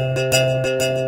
Música